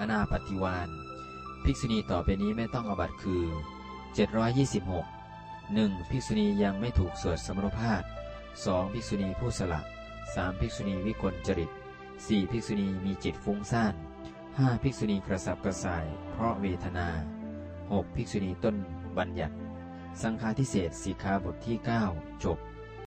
อนาปฏิวานภิกษุณีต่อไปนี้ไม่ต้องอบัตคือ 726 1. ภิกษุณียังไม่ถูกสวดสมรภาพ 2. ภิกษุณีผู้สละ 3. ภิกษุณีวิกลจริต 4. ภิกษุณีมีจิตฟุ้งซ่าน 5. ภิกษุณีกระสับกระส่าย เพราะเวทนา 6. ภิกษุณีต้นบัญญัติ สังฆาทิเศษสิกขาบทที่ 9 จบ